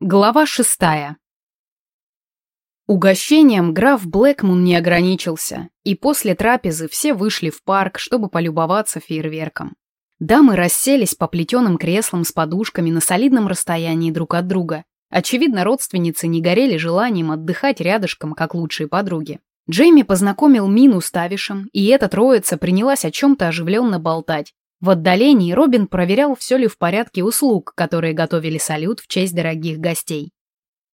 Глава шестая. Угощением граф Блэкмун не ограничился, и после трапезы все вышли в парк, чтобы полюбоваться фейерверком. Дамы расселись по плетеным креслам с подушками на солидном расстоянии друг от друга. Очевидно, родственницы не горели желанием отдыхать рядышком, как лучшие подруги. Джейми познакомил Мину с Тавишем, и эта троица принялась о чем-то оживленно болтать, в отдалении Робин проверял, все ли в порядке услуг, которые готовили салют в честь дорогих гостей.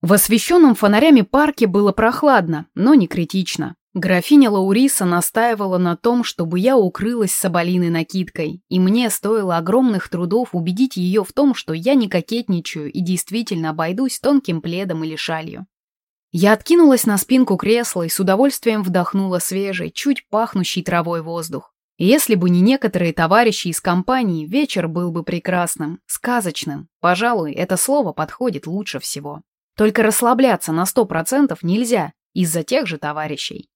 В освещенном фонарями парке было прохладно, но не критично. Графиня Лауриса настаивала на том, чтобы я укрылась соболиной накидкой, и мне стоило огромных трудов убедить ее в том, что я не кокетничаю и действительно обойдусь тонким пледом или шалью. Я откинулась на спинку кресла и с удовольствием вдохнула свежий, чуть пахнущий травой воздух. Если бы не некоторые товарищи из компании, вечер был бы прекрасным, сказочным. Пожалуй, это слово подходит лучше всего. Только расслабляться на сто процентов нельзя из-за тех же товарищей.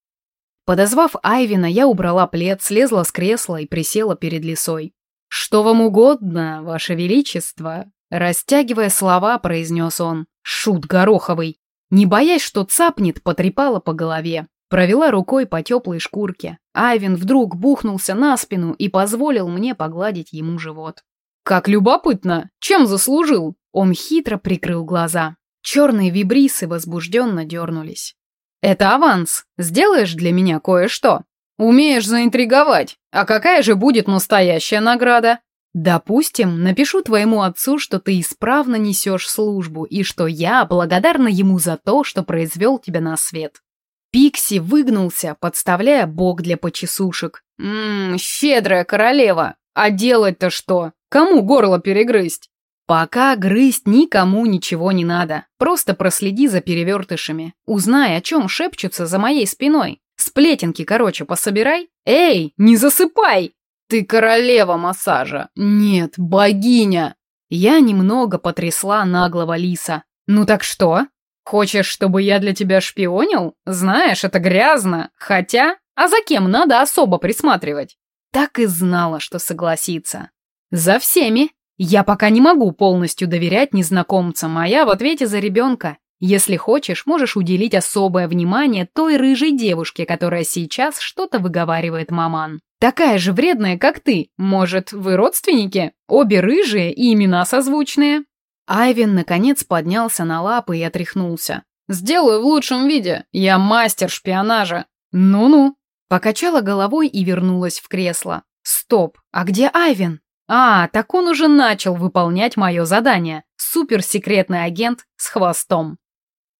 Подозвав Айвина, я убрала плед, слезла с кресла и присела перед лисой. «Что вам угодно, ваше величество?» Растягивая слова, произнес он. «Шут гороховый!» Не боясь, что цапнет, потрепала по голове. Провела рукой по теплой шкурке. Айвин вдруг бухнулся на спину и позволил мне погладить ему живот. «Как любопытно! Чем заслужил?» Он хитро прикрыл глаза. Черные вибрисы возбужденно дернулись. «Это аванс. Сделаешь для меня кое-что. Умеешь заинтриговать. А какая же будет настоящая награда?» «Допустим, напишу твоему отцу, что ты исправно несешь службу и что я благодарна ему за то, что произвел тебя на свет. Пикси выгнулся, подставляя бок для почесушек. «Ммм, щедрая королева! А делать-то что? Кому горло перегрызть?» «Пока грызть никому ничего не надо. Просто проследи за перевертышами. Узнай, о чем шепчутся за моей спиной. Сплетенки, короче, пособирай. Эй, не засыпай!» «Ты королева массажа!» «Нет, богиня!» Я немного потрясла наглого лиса. «Ну так что?» Хочешь, чтобы я для тебя шпионил? Знаешь, это грязно. Хотя, а за кем надо особо присматривать? Так и знала, что согласится. За всеми. Я пока не могу полностью доверять незнакомцам, а я в ответе за ребенка. Если хочешь, можешь уделить особое внимание той рыжей девушке, которая сейчас что-то выговаривает маман. Такая же вредная, как ты. Может, вы родственники? Обе рыжие и имена созвучные. Айвин, наконец, поднялся на лапы и отряхнулся. «Сделаю в лучшем виде. Я мастер шпионажа». «Ну-ну». Покачала головой и вернулась в кресло. «Стоп, а где Айвин?» «А, так он уже начал выполнять мое задание. Суперсекретный агент с хвостом».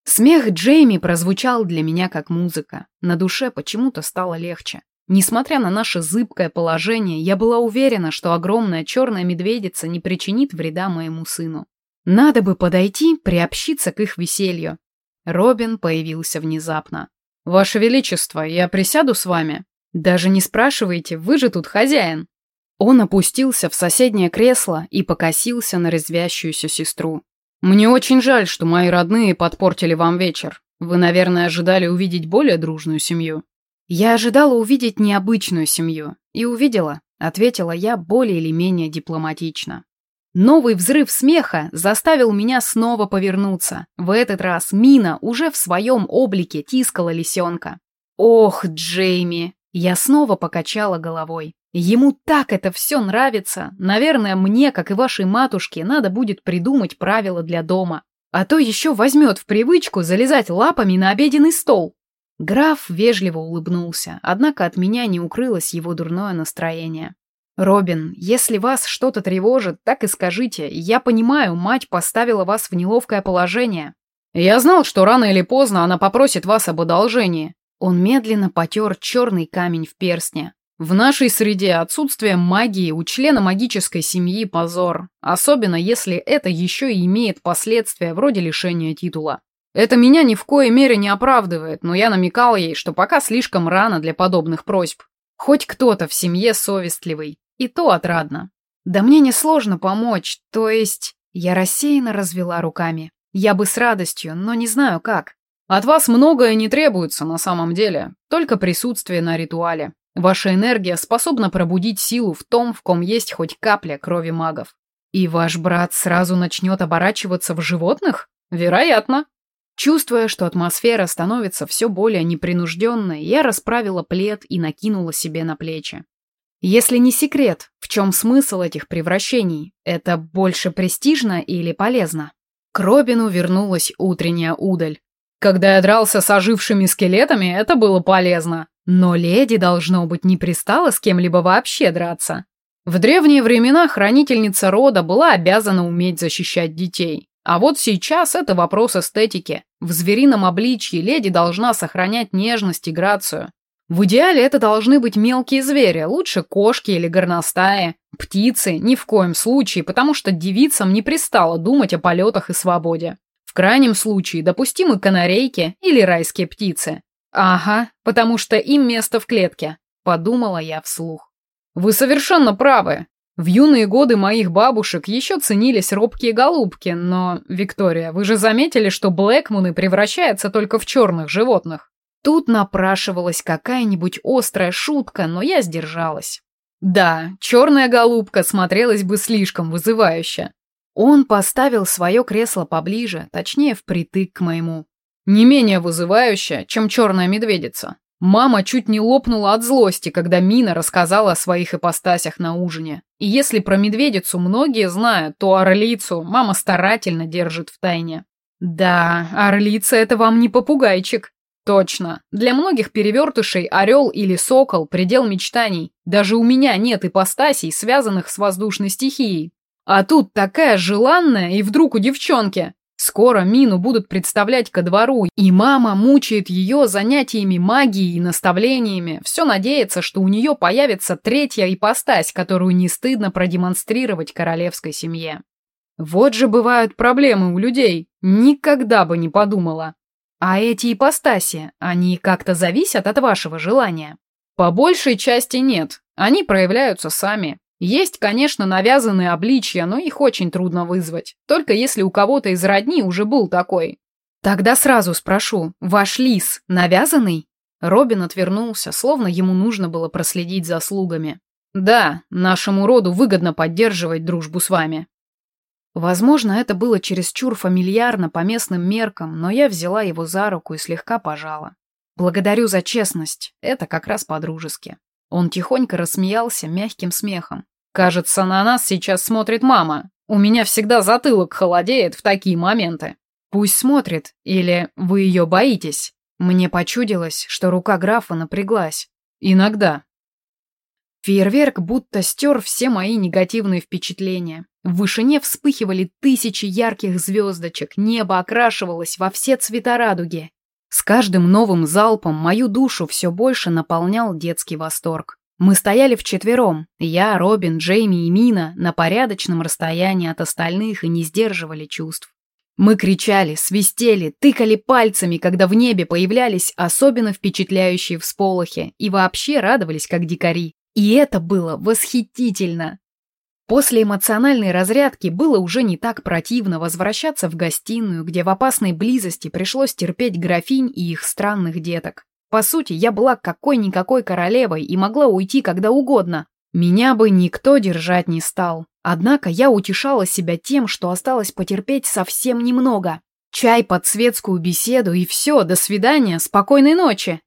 Смех Джейми прозвучал для меня как музыка. На душе почему-то стало легче. Несмотря на наше зыбкое положение, я была уверена, что огромная черная медведица не причинит вреда моему сыну. Надо бы подойти, приобщиться к их веселью. Робин появился внезапно. «Ваше Величество, я присяду с вами?» «Даже не спрашивайте, вы же тут хозяин». Он опустился в соседнее кресло и покосился на резвящуюся сестру. «Мне очень жаль, что мои родные подпортили вам вечер. Вы, наверное, ожидали увидеть более дружную семью». «Я ожидала увидеть необычную семью. И увидела», — ответила я более или менее дипломатично. Новый взрыв смеха заставил меня снова повернуться. В этот раз Мина уже в своем облике тискала лисенка. «Ох, Джейми!» Я снова покачала головой. Ему так это все нравится. Наверное, мне, как и вашей матушке, надо будет придумать правила для дома. А то еще возьмет в привычку залезать лапами на обеденный стол. Граф вежливо улыбнулся, однако от меня не укрылось его дурное настроение. «Робин, если вас что-то тревожит, так и скажите. Я понимаю, мать поставила вас в неловкое положение. Я знал, что рано или поздно она попросит вас об одолжении». Он медленно потер черный камень в перстне. В нашей среде отсутствие магии у члена магической семьи позор, особенно если это еще и имеет последствия вроде лишения титула. Это меня ни в коей мере не оправдывает, но я намекал ей, что пока слишком рано для подобных просьб. Хоть кто-то в семье совестливый. И то отрадно. Да мне несложно помочь, то есть... Я рассеянно развела руками. Я бы с радостью, но не знаю как. От вас многое не требуется на самом деле, только присутствие на ритуале. Ваша энергия способна пробудить силу в том, в ком есть хоть капля крови магов. И ваш брат сразу начнет оборачиваться в животных? Вероятно. Чувствуя, что атмосфера становится все более непринужденной, я расправила плед и накинула себе на плечи. Если не секрет, в чем смысл этих превращений? Это больше престижно или полезно? К Робину вернулась утренняя удаль. Когда я дрался с ожившими скелетами, это было полезно. Но леди, должно быть, не пристала с кем-либо вообще драться. В древние времена хранительница рода была обязана уметь защищать детей. А вот сейчас это вопрос эстетики. В зверином обличье леди должна сохранять нежность и грацию. В идеале это должны быть мелкие звери, лучше кошки или горностаи. Птицы ни в коем случае, потому что девицам не пристало думать о полетах и свободе. В крайнем случае допустимы канарейки или райские птицы. Ага, потому что им место в клетке, подумала я вслух. Вы совершенно правы. В юные годы моих бабушек еще ценились робкие голубки, но, Виктория, вы же заметили, что блэкмуны превращаются только в черных животных? Тут напрашивалась какая-нибудь острая шутка, но я сдержалась. Да, черная голубка смотрелась бы слишком вызывающе. Он поставил свое кресло поближе, точнее впритык к моему. Не менее вызывающе, чем черная медведица. Мама чуть не лопнула от злости, когда Мина рассказала о своих ипостасях на ужине. И если про медведицу многие знают, то орлицу мама старательно держит в тайне. Да, орлица — это вам не попугайчик. Точно. Для многих перевертышей орел или сокол – предел мечтаний. Даже у меня нет ипостасей, связанных с воздушной стихией. А тут такая желанная, и вдруг у девчонки. Скоро Мину будут представлять ко двору, и мама мучает ее занятиями магией и наставлениями. Все надеется, что у нее появится третья ипостась, которую не стыдно продемонстрировать королевской семье. Вот же бывают проблемы у людей. Никогда бы не подумала. А эти ипостаси, они как-то зависят от вашего желания? По большей части нет. Они проявляются сами. Есть, конечно, навязанные обличья, но их очень трудно вызвать. Только если у кого-то из родни уже был такой. Тогда сразу спрошу, ваш лис навязанный? Робин отвернулся, словно ему нужно было проследить за слугами. Да, нашему роду выгодно поддерживать дружбу с вами. Возможно, это было чересчур фамильярно по местным меркам, но я взяла его за руку и слегка пожала. Благодарю за честность, это как раз по-дружески. Он тихонько рассмеялся мягким смехом. Кажется, на нас сейчас смотрит мама. У меня всегда затылок холодеет в такие моменты. Пусть смотрит, или вы ее боитесь. Мне почудилось, что рука графа напряглась. Иногда. Фейерверк будто стер все мои негативные впечатления. В вышине вспыхивали тысячи ярких звездочек, небо окрашивалось во все цвета радуги. С каждым новым залпом мою душу все больше наполнял детский восторг. Мы стояли вчетвером, я, Робин, Джейми и Мина, на порядочном расстоянии от остальных и не сдерживали чувств. Мы кричали, свистели, тыкали пальцами, когда в небе появлялись особенно впечатляющие всполохи, и вообще радовались, как дикари. И это было восхитительно. После эмоциональной разрядки было уже не так противно возвращаться в гостиную, где в опасной близости пришлось терпеть графинь и их странных деток. По сути, я была какой-никакой королевой и могла уйти когда угодно. Меня бы никто держать не стал. Однако я утешала себя тем, что осталось потерпеть совсем немного. Чай под светскую беседу и все, до свидания, спокойной ночи.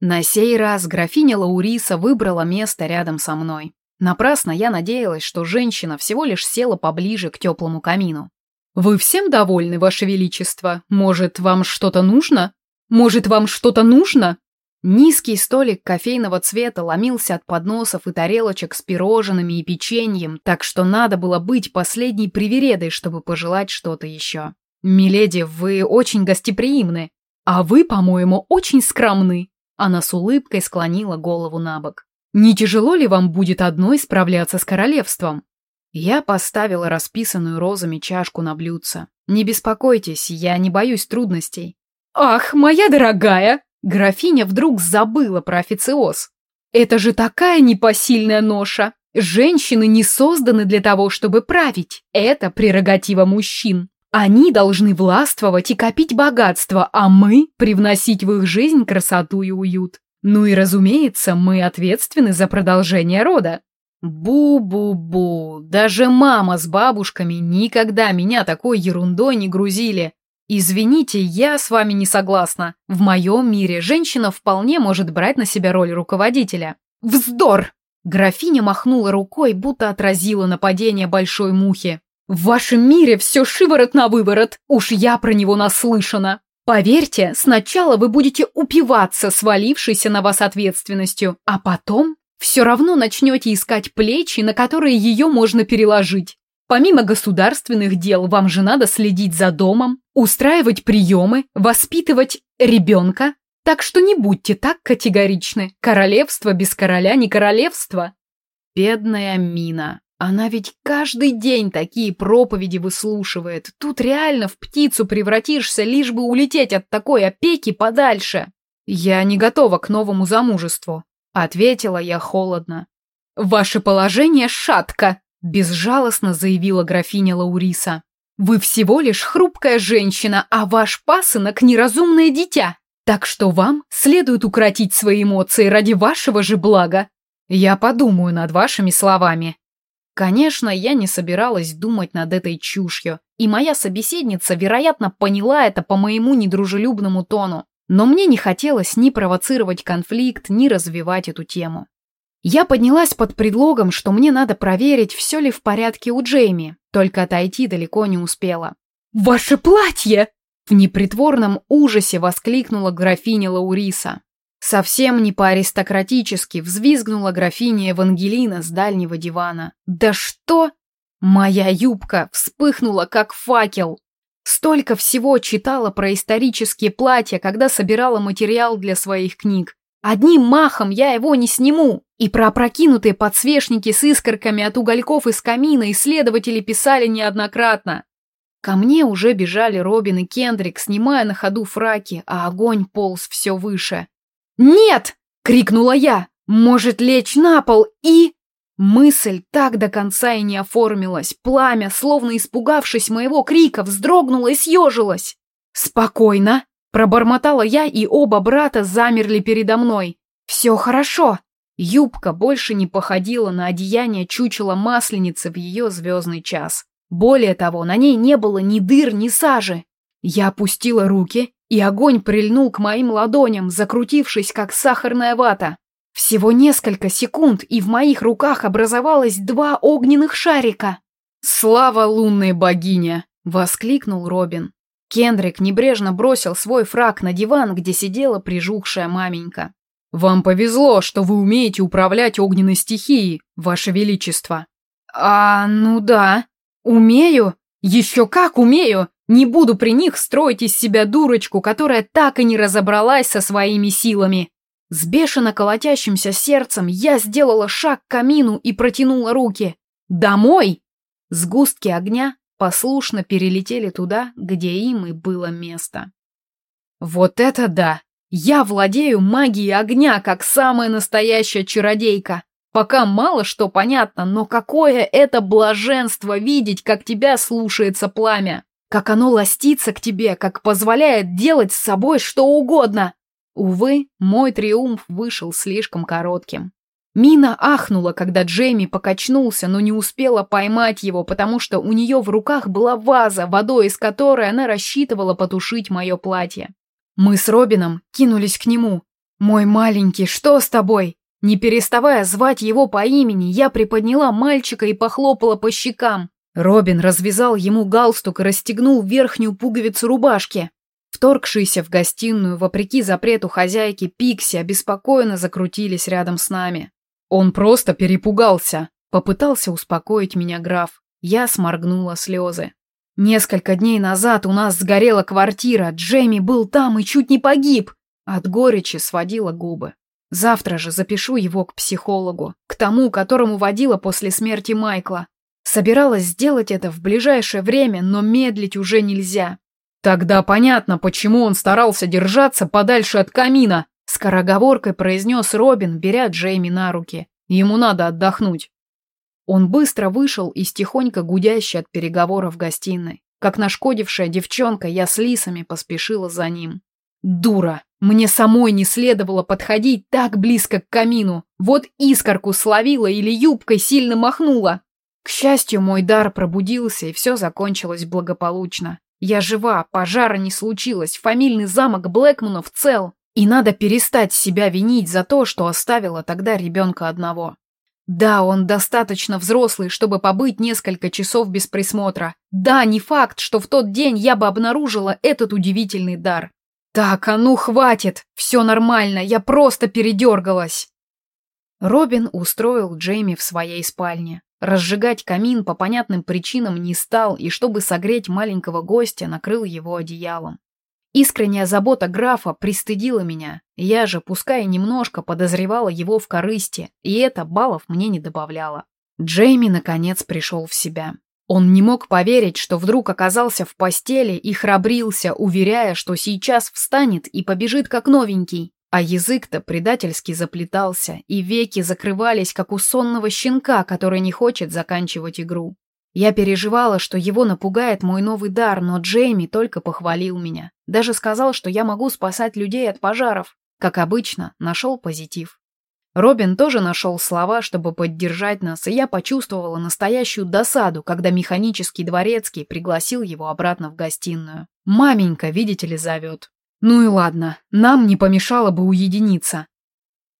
На сей раз графиня Лауриса выбрала место рядом со мной. Напрасно я надеялась, что женщина всего лишь села поближе к теплому камину. «Вы всем довольны, Ваше Величество? Может, вам что-то нужно? Может, вам что-то нужно?» Низкий столик кофейного цвета ломился от подносов и тарелочек с пирожными и печеньем, так что надо было быть последней привередой, чтобы пожелать что-то еще. «Миледи, вы очень гостеприимны, а вы, по-моему, очень скромны». Она с улыбкой склонила голову на бок. Не тяжело ли вам будет одной справляться с королевством? Я поставила расписанную розами чашку на блюдце. Не беспокойтесь, я не боюсь трудностей. Ах, моя дорогая! Графиня вдруг забыла про официоз. Это же такая непосильная ноша. Женщины не созданы для того, чтобы править. Это прерогатива мужчин. Они должны властвовать и копить богатство, а мы привносить в их жизнь красоту и уют. Ну и разумеется, мы ответственны за продолжение рода. Бу-бу-бу, даже мама с бабушками никогда меня такой ерундой не грузили. Извините, я с вами не согласна. В моем мире женщина вполне может брать на себя роль руководителя. Вздор! Графиня махнула рукой, будто отразила нападение большой мухи. В вашем мире все шиворот на выворот, уж я про него наслышана. Поверьте, сначала вы будете упиваться свалившейся на вас ответственностью, а потом все равно начнете искать плечи, на которые ее можно переложить. Помимо государственных дел, вам же надо следить за домом, устраивать приемы, воспитывать ребенка. Так что не будьте так категоричны. Королевство без короля не королевство. Бедная Мина. Она ведь каждый день такие проповеди выслушивает. Тут реально в птицу превратишься, лишь бы улететь от такой опеки подальше. Я не готова к новому замужеству. Ответила я холодно. «Ваше положение шатко», – безжалостно заявила графиня Лауриса. «Вы всего лишь хрупкая женщина, а ваш пасынок – неразумное дитя. Так что вам следует укротить свои эмоции ради вашего же блага. Я подумаю над вашими словами». Конечно, я не собиралась думать над этой чушью, и моя собеседница, вероятно, поняла это по моему недружелюбному тону. Но мне не хотелось ни провоцировать конфликт, ни развивать эту тему. Я поднялась под предлогом, что мне надо проверить, все ли в порядке у Джейми, только отойти далеко не успела. «Ваше платье!» В непритворном ужасе воскликнула графиня Лауриса. Совсем не по-аристократически взвизгнула графиня Евангелина с дальнего дивана. «Да что?» Моя юбка вспыхнула, как факел. Столько всего читала про исторические платья, когда собирала материал для своих книг. Одним махом я его не сниму. И про опрокинутые подсвечники с искорками от угольков из камина исследователи писали неоднократно. Ко мне уже бежали Робин и Кендрик, снимая на ходу фраки, а огонь полз все выше. «Нет!» — крикнула я. «Может лечь на пол и...» Мысль так до конца и не оформилась. Пламя, словно испугавшись моего крика, вздрогнуло и съежилось. «Спокойно!» – пробормотала я, и оба брата замерли передо мной. «Все хорошо!» Юбка больше не походила на одеяние чучела масленицы в ее звездный час. Более того, на ней не было ни дыр, ни сажи. Я опустила руки, и огонь прильнул к моим ладоням, закрутившись, как сахарная вата. Всего несколько секунд, и в моих руках образовалось два огненных шарика. «Слава лунной богине!» — воскликнул Робин. Кендрик небрежно бросил свой фраг на диван, где сидела прижухшая маменька. «Вам повезло, что вы умеете управлять огненной стихией, ваше величество». «А, ну да. Умею. Еще как умею. Не буду при них строить из себя дурочку, которая так и не разобралась со своими силами». С бешено колотящимся сердцем я сделала шаг к камину и протянула руки. «Домой!» Сгустки огня послушно перелетели туда, где им и было место. «Вот это да! Я владею магией огня, как самая настоящая чародейка!» Пока мало что понятно, но какое это блаженство видеть, как тебя слушается пламя, как оно ластится к тебе, как позволяет делать с собой что угодно. Увы, мой триумф вышел слишком коротким. Мина ахнула, когда Джейми покачнулся, но не успела поймать его, потому что у нее в руках была ваза, водой из которой она рассчитывала потушить мое платье. Мы с Робином кинулись к нему. «Мой маленький, что с тобой?» Не переставая звать его по имени, я приподняла мальчика и похлопала по щекам. Робин развязал ему галстук и расстегнул верхнюю пуговицу рубашки. Вторгшиеся в гостиную, вопреки запрету хозяйки, Пикси обеспокоенно закрутились рядом с нами. Он просто перепугался. Попытался успокоить меня граф. Я сморгнула слезы. Несколько дней назад у нас сгорела квартира, Джейми был там и чуть не погиб. От горечи сводила губы. Завтра же запишу его к психологу, к тому, которому водила после смерти Майкла. Собиралась сделать это в ближайшее время, но медлить уже нельзя. Тогда понятно, почему он старался держаться подальше от камина, скороговоркой произнес Робин, беря Джейми на руки. Ему надо отдохнуть. Он быстро вышел из тихонько гудящей от переговоров гостиной. Как нашкодившая девчонка, я с лисами поспешила за ним. Дура! Мне самой не следовало подходить так близко к камину. Вот искорку словила или юбкой сильно махнула. К счастью, мой дар пробудился, и все закончилось благополучно. Я жива, пожара не случилось, фамильный замок Блэкманов цел. И надо перестать себя винить за то, что оставила тогда ребенка одного. Да, он достаточно взрослый, чтобы побыть несколько часов без присмотра. Да, не факт, что в тот день я бы обнаружила этот удивительный дар. «Так, а ну хватит! Все нормально, я просто передергалась!» Робин устроил Джейми в своей спальне. Разжигать камин по понятным причинам не стал и, чтобы согреть маленького гостя, накрыл его одеялом. Искренняя забота графа пристыдила меня. Я же, пускай немножко, подозревала его в корысти, и это баллов мне не добавляло. Джейми, наконец, пришел в себя. Он не мог поверить, что вдруг оказался в постели и храбрился, уверяя, что сейчас встанет и побежит как новенький. А язык-то предательски заплетался, и веки закрывались, как у сонного щенка, который не хочет заканчивать игру. Я переживала, что его напугает мой новый дар, но Джейми только похвалил меня. Даже сказал, что я могу спасать людей от пожаров. Как обычно, нашел позитив. Робин тоже нашел слова, чтобы поддержать нас, и я почувствовала настоящую досаду, когда механический дворецкий пригласил его обратно в гостиную. «Маменька, видите ли, зовет». «Ну и ладно, нам не помешало бы уединиться».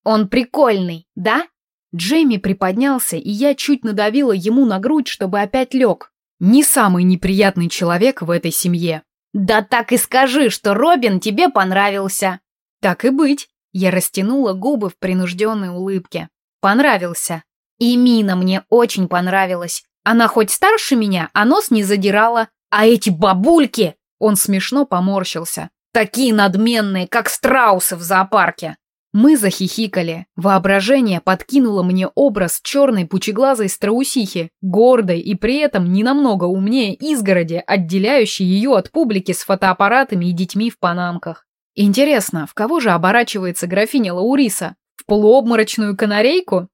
«Он прикольный, да?» Джейми приподнялся, и я чуть надавила ему на грудь, чтобы опять лег. Не самый неприятный человек в этой семье. «Да так и скажи, что Робин тебе понравился». «Так и быть». Я растянула губы в принужденной улыбке. Понравился. И Мина мне очень понравилась. Она хоть старше меня, а нос не задирала. А эти бабульки... Он смешно поморщился. Такие надменные, как страусы в зоопарке. Мы захихикали. Воображение подкинуло мне образ черной пучеглазой страусихи, гордой и при этом не намного умнее изгороди, отделяющей ее от публики с фотоаппаратами и детьми в панамках. Интересно, в кого же оборачивается графиня Лауриса? В полуобморочную канарейку?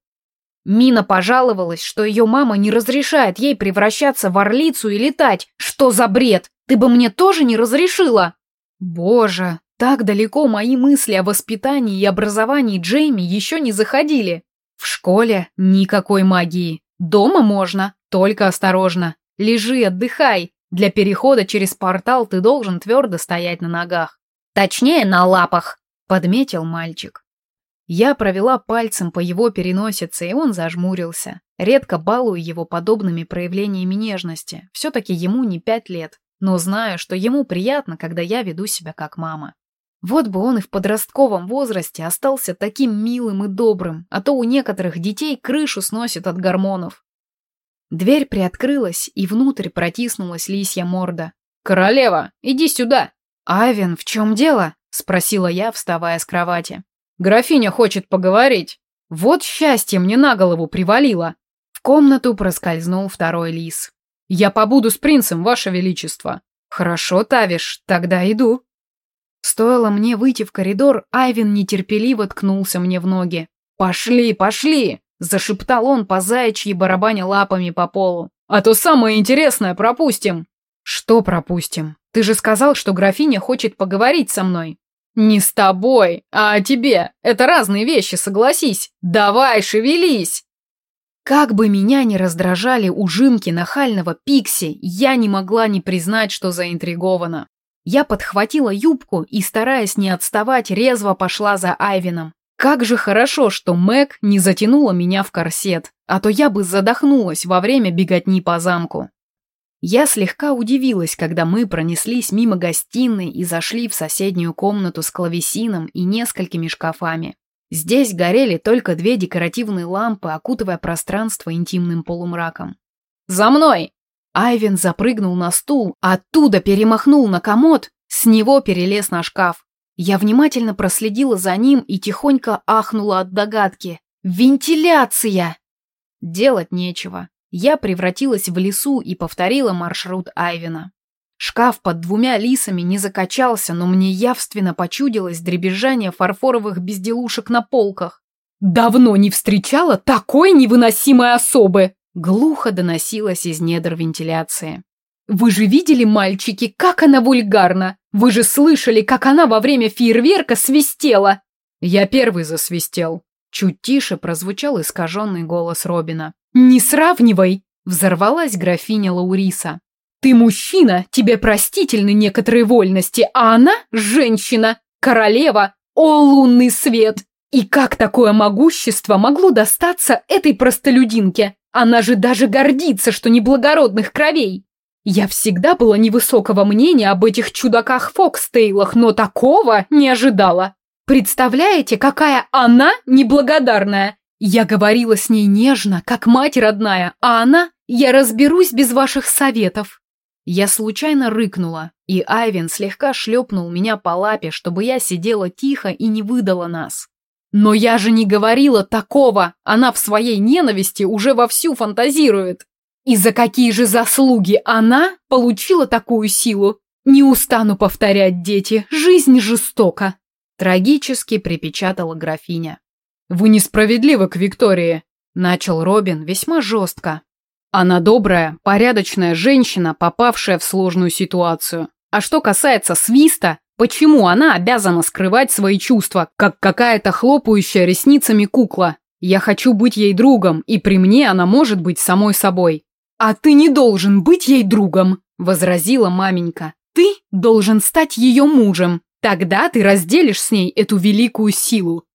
Мина пожаловалась, что ее мама не разрешает ей превращаться в орлицу и летать. Что за бред? Ты бы мне тоже не разрешила? Боже, так далеко мои мысли о воспитании и образовании Джейми еще не заходили. В школе никакой магии. Дома можно, только осторожно. Лежи, отдыхай. Для перехода через портал ты должен твердо стоять на ногах. Точнее, на лапах», — подметил мальчик. Я провела пальцем по его переносице, и он зажмурился. Редко балую его подобными проявлениями нежности. Все-таки ему не пять лет, но знаю, что ему приятно, когда я веду себя как мама. Вот бы он и в подростковом возрасте остался таким милым и добрым, а то у некоторых детей крышу сносит от гормонов. Дверь приоткрылась, и внутрь протиснулась лисья морда. «Королева, иди сюда!» «Айвен, в чем дело?» — спросила я, вставая с кровати. «Графиня хочет поговорить. Вот счастье мне на голову привалило!» В комнату проскользнул второй лис. «Я побуду с принцем, ваше величество!» «Хорошо, Тавиш, тогда иду!» Стоило мне выйти в коридор, Айвен нетерпеливо ткнулся мне в ноги. «Пошли, пошли!» — зашептал он по заячьи барабаня лапами по полу. «А то самое интересное пропустим!» «Что пропустим?» Ты же сказал, что графиня хочет поговорить со мной. Не с тобой, а о тебе. Это разные вещи, согласись. Давай, шевелись. Как бы меня ни раздражали ужимки нахального Пикси, я не могла не признать, что заинтригована. Я подхватила юбку и, стараясь не отставать, резво пошла за Айвином. Как же хорошо, что Мэг не затянула меня в корсет, а то я бы задохнулась во время беготни по замку. Я слегка удивилась, когда мы пронеслись мимо гостиной и зашли в соседнюю комнату с клавесином и несколькими шкафами. Здесь горели только две декоративные лампы, окутывая пространство интимным полумраком. «За мной!» Айвен запрыгнул на стул, оттуда перемахнул на комод, с него перелез на шкаф. Я внимательно проследила за ним и тихонько ахнула от догадки. «Вентиляция!» Делать нечего. Я превратилась в лису и повторила маршрут Айвена. Шкаф под двумя лисами не закачался, но мне явственно почудилось дребезжание фарфоровых безделушек на полках. «Давно не встречала такой невыносимой особы!» Глухо доносилось из недр вентиляции. «Вы же видели, мальчики, как она вульгарна! Вы же слышали, как она во время фейерверка свистела!» «Я первый засвистел». Чуть тише прозвучал искаженный голос Робина. «Не сравнивай!» — взорвалась графиня Лауриса. «Ты мужчина, тебе простительны некоторые вольности, а она — женщина, королева, о лунный свет! И как такое могущество могло достаться этой простолюдинке? Она же даже гордится, что не благородных кровей!» Я всегда была невысокого мнения об этих чудаках Фокстейлах, но такого не ожидала. Представляете, какая она неблагодарная? Я говорила с ней нежно, как мать родная, а она «Я разберусь без ваших советов». Я случайно рыкнула, и Айвен слегка шлепнул меня по лапе, чтобы я сидела тихо и не выдала нас. Но я же не говорила такого, она в своей ненависти уже вовсю фантазирует. И за какие же заслуги она получила такую силу? Не устану повторять, дети, жизнь жестока. Трагически припечатала графиня. «Вы несправедливы к Виктории», — начал Робин весьма жестко. «Она добрая, порядочная женщина, попавшая в сложную ситуацию. А что касается свиста, почему она обязана скрывать свои чувства, как какая-то хлопающая ресницами кукла? Я хочу быть ей другом, и при мне она может быть самой собой». «А ты не должен быть ей другом», — возразила маменька. «Ты должен стать ее мужем. Тогда ты разделишь с ней эту великую силу.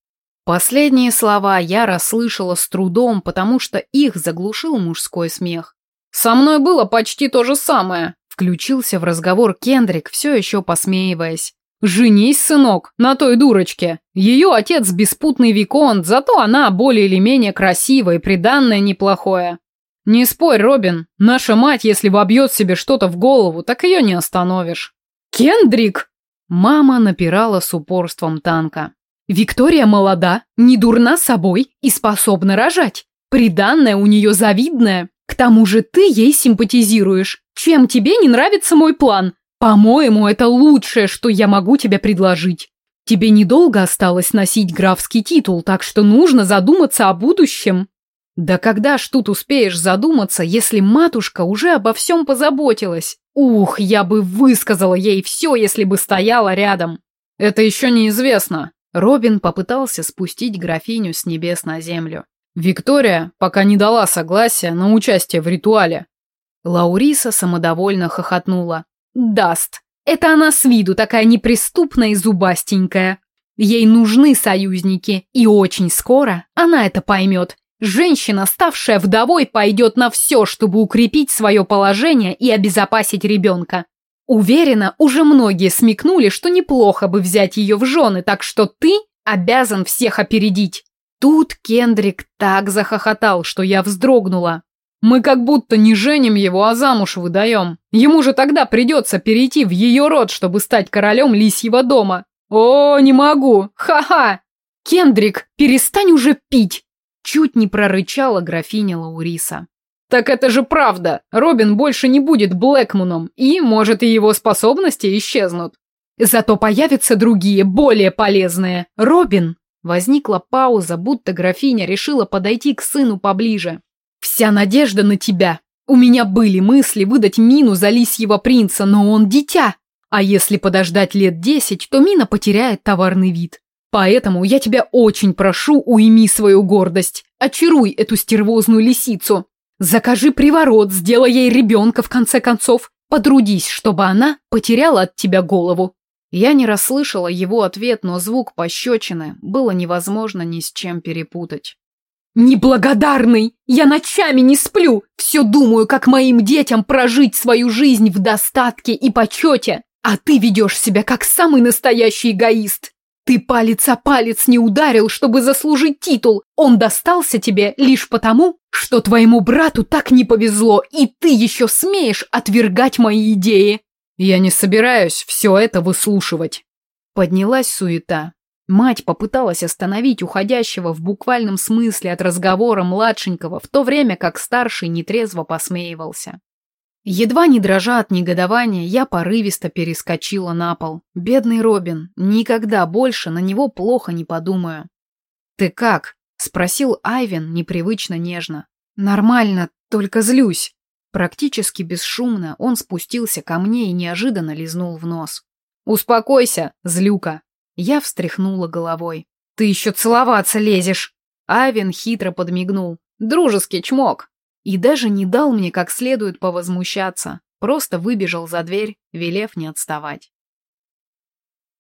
Последние слова я расслышала с трудом, потому что их заглушил мужской смех. «Со мной было почти то же самое», — включился в разговор Кендрик, все еще посмеиваясь. «Женись, сынок, на той дурочке. Ее отец беспутный виконт, зато она более или менее красивая и приданное неплохое. Не спорь, Робин, наша мать, если вобьет себе что-то в голову, так ее не остановишь». «Кендрик!» Мама напирала с упорством танка. «Виктория молода, не дурна собой и способна рожать. Приданное у нее завидное. К тому же ты ей симпатизируешь. Чем тебе не нравится мой план? По-моему, это лучшее, что я могу тебе предложить. Тебе недолго осталось носить графский титул, так что нужно задуматься о будущем». «Да когда ж тут успеешь задуматься, если матушка уже обо всем позаботилась? Ух, я бы высказала ей все, если бы стояла рядом. Это еще неизвестно. Робин попытался спустить графиню с небес на землю. Виктория пока не дала согласия на участие в ритуале. Лауриса самодовольно хохотнула. «Даст. Это она с виду такая неприступная и зубастенькая. Ей нужны союзники, и очень скоро она это поймет. Женщина, ставшая вдовой, пойдет на все, чтобы укрепить свое положение и обезопасить ребенка. Уверена, уже многие смекнули, что неплохо бы взять ее в жены, так что ты обязан всех опередить. Тут Кендрик так захохотал, что я вздрогнула. Мы как будто не женим его, а замуж выдаем. Ему же тогда придется перейти в ее род, чтобы стать королем лисьего дома. О, не могу! Ха-ха! Кендрик, перестань уже пить! Чуть не прорычала графиня Лауриса. Так это же правда. Робин больше не будет Блэкмуном, и, может, и его способности исчезнут. Зато появятся другие, более полезные. Робин. Возникла пауза, будто графиня решила подойти к сыну поближе. Вся надежда на тебя. У меня были мысли выдать Мину за лисьего принца, но он дитя. А если подождать лет десять, то Мина потеряет товарный вид. Поэтому я тебя очень прошу, уйми свою гордость. Очаруй эту стервозную лисицу. Закажи приворот, сделай ей ребенка в конце концов. Потрудись, чтобы она потеряла от тебя голову. Я не расслышала его ответ, но звук пощечины было невозможно ни с чем перепутать. «Неблагодарный! Я ночами не сплю! Все думаю, как моим детям прожить свою жизнь в достатке и почете! А ты ведешь себя как самый настоящий эгоист! Ты палец о палец не ударил, чтобы заслужить титул. Он достался тебе лишь потому, что твоему брату так не повезло, и ты еще смеешь отвергать мои идеи. Я не собираюсь все это выслушивать. Поднялась суета. Мать попыталась остановить уходящего в буквальном смысле от разговора младшенького, в то время как старший нетрезво посмеивался. Едва не дрожа от негодования, я порывисто перескочила на пол. Бедный Робин, никогда больше на него плохо не подумаю. «Ты как?» — спросил Айвен непривычно нежно. «Нормально, только злюсь». Практически бесшумно он спустился ко мне и неожиданно лизнул в нос. Успокойся, злюка. Я встряхнула головой. Ты еще целоваться лезешь. Авен хитро подмигнул. Дружеский чмок. И даже не дал мне как следует повозмущаться. Просто выбежал за дверь, велев не отставать.